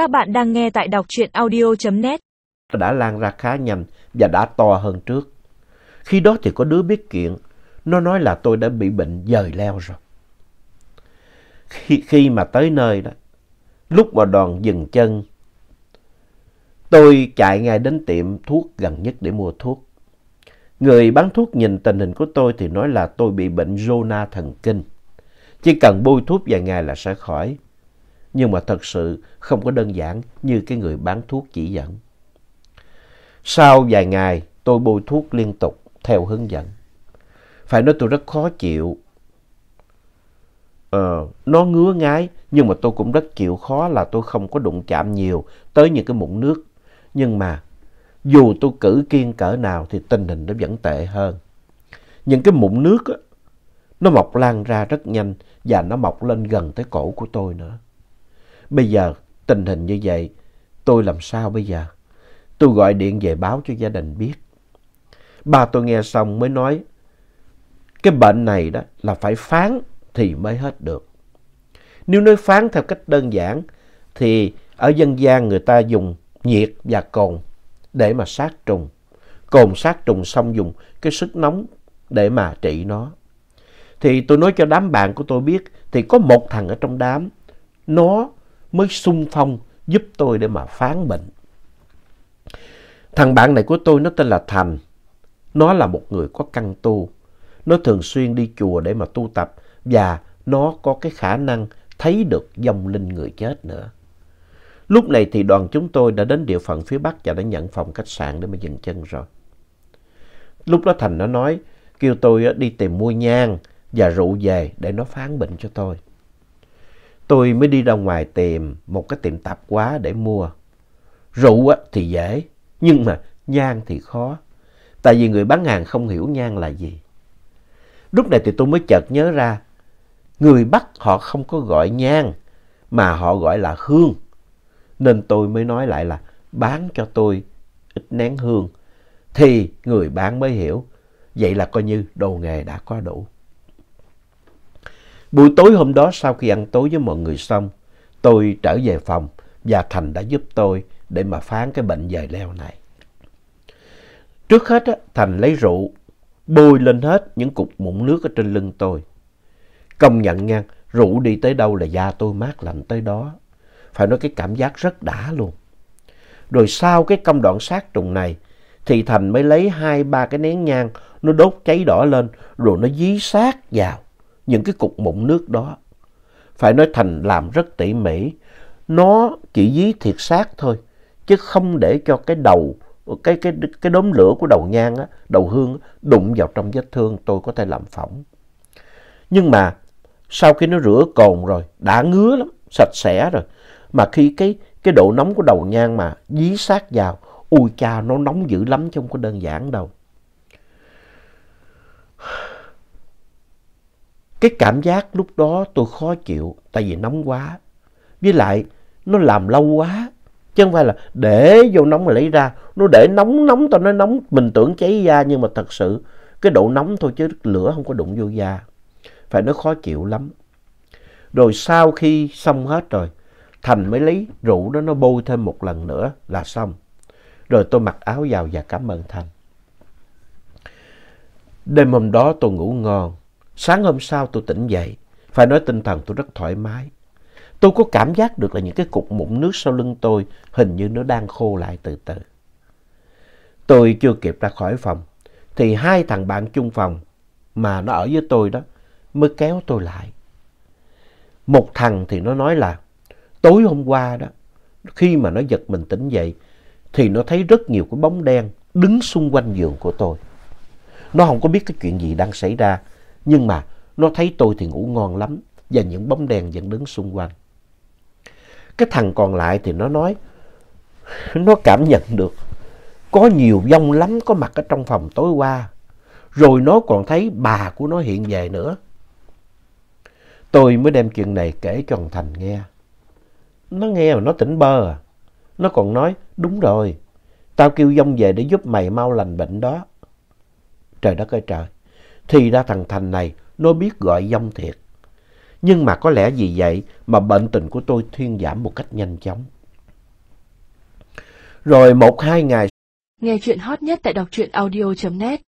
Các bạn đang nghe tại đọc truyện audio.net. Đã lan ra khá nhanh và đã to hơn trước. Khi đó thì có đứa biết chuyện, nó nói là tôi đã bị bệnh dời leo rồi. Khi, khi mà tới nơi đó, lúc mà đoàn dừng chân, tôi chạy ngay đến tiệm thuốc gần nhất để mua thuốc. Người bán thuốc nhìn tình hình của tôi thì nói là tôi bị bệnh zona thần kinh. Chỉ cần bôi thuốc vài ngày là sẽ khỏi. Nhưng mà thật sự không có đơn giản như cái người bán thuốc chỉ dẫn. Sau vài ngày tôi bôi thuốc liên tục theo hướng dẫn. Phải nói tôi rất khó chịu. Ờ, nó ngứa ngái nhưng mà tôi cũng rất chịu khó là tôi không có đụng chạm nhiều tới những cái mụn nước. Nhưng mà dù tôi cử kiên cỡ nào thì tình hình nó vẫn tệ hơn. Những cái mụn nước á, nó mọc lan ra rất nhanh và nó mọc lên gần tới cổ của tôi nữa. Bây giờ tình hình như vậy, tôi làm sao bây giờ? Tôi gọi điện về báo cho gia đình biết. Ba tôi nghe xong mới nói, cái bệnh này đó là phải phán thì mới hết được. Nếu nói phán theo cách đơn giản, thì ở dân gian người ta dùng nhiệt và cồn để mà sát trùng. Cồn sát trùng xong dùng cái sức nóng để mà trị nó. Thì tôi nói cho đám bạn của tôi biết, thì có một thằng ở trong đám, nó mới sung phong giúp tôi để mà phán bệnh. Thằng bạn này của tôi nó tên là Thành. Nó là một người có căn tu. Nó thường xuyên đi chùa để mà tu tập và nó có cái khả năng thấy được dòng linh người chết nữa. Lúc này thì đoàn chúng tôi đã đến địa phận phía Bắc và đã nhận phòng khách sạn để mà dừng chân rồi. Lúc đó Thành nó nói, kêu tôi đi tìm mua nhang và rượu về để nó phán bệnh cho tôi. Tôi mới đi ra ngoài tìm một cái tiệm tạp hóa để mua. Rượu thì dễ, nhưng mà nhang thì khó. Tại vì người bán hàng không hiểu nhang là gì. Lúc này thì tôi mới chợt nhớ ra, người Bắc họ không có gọi nhang, mà họ gọi là hương. Nên tôi mới nói lại là bán cho tôi ít nén hương. Thì người bán mới hiểu, vậy là coi như đồ nghề đã có đủ. Buổi tối hôm đó sau khi ăn tối với mọi người xong, tôi trở về phòng và Thành đã giúp tôi để mà phán cái bệnh dời leo này. Trước hết á, Thành lấy rượu bôi lên hết những cục mụn nước ở trên lưng tôi. Công nhận nha, rượu đi tới đâu là da tôi mát lạnh tới đó. Phải nói cái cảm giác rất đã luôn. Rồi sau cái công đoạn sát trùng này thì Thành mới lấy hai ba cái nén nhang nó đốt cháy đỏ lên rồi nó dí sát vào những cái cục mụn nước đó. Phải nói Thành làm rất tỉ mỉ. Nó chỉ dí thiệt sát thôi, chứ không để cho cái đầu, cái, cái, cái đốm lửa của đầu nhang, á, đầu hương đụng vào trong vết thương tôi có thể làm phỏng. Nhưng mà sau khi nó rửa cồn rồi, đã ngứa lắm, sạch sẽ rồi. Mà khi cái, cái độ nóng của đầu nhang mà dí sát vào, ui cha nó nóng dữ lắm chứ không có đơn giản đâu. Cái cảm giác lúc đó tôi khó chịu, tại vì nóng quá. Với lại, nó làm lâu quá. Chứ không phải là để vô nóng mà lấy ra. Nó để nóng nóng, tao nói nóng, mình tưởng cháy da, nhưng mà thật sự, cái độ nóng thôi chứ lửa không có đụng vô da. Phải nói khó chịu lắm. Rồi sau khi xong hết rồi, Thành mới lấy rượu đó nó bôi thêm một lần nữa là xong. Rồi tôi mặc áo vào và cảm ơn Thành. Đêm hôm đó tôi ngủ ngon. Sáng hôm sau tôi tỉnh dậy, phải nói tinh thần tôi rất thoải mái. Tôi có cảm giác được là những cái cục mụn nước sau lưng tôi hình như nó đang khô lại từ từ. Tôi chưa kịp ra khỏi phòng, thì hai thằng bạn chung phòng mà nó ở với tôi đó mới kéo tôi lại. Một thằng thì nó nói là tối hôm qua đó, khi mà nó giật mình tỉnh dậy, thì nó thấy rất nhiều cái bóng đen đứng xung quanh giường của tôi. Nó không có biết cái chuyện gì đang xảy ra, nhưng mà nó thấy tôi thì ngủ ngon lắm và những bóng đèn vẫn đứng xung quanh. Cái thằng còn lại thì nó nói, nó cảm nhận được có nhiều vong lắm có mặt ở trong phòng tối qua. Rồi nó còn thấy bà của nó hiện về nữa. Tôi mới đem chuyện này kể cho thằng Thành nghe. Nó nghe mà nó tỉnh bơ à. Nó còn nói, đúng rồi, tao kêu vong về để giúp mày mau lành bệnh đó. Trời đất ơi trời, thì ra thằng Thành này, nó biết gọi dông thiệt. Nhưng mà có lẽ vì vậy mà bệnh tình của tôi thuyên giảm một cách nhanh chóng. Rồi một hai ngày. Nghe chuyện hot nhất tại đọc truyện audio.net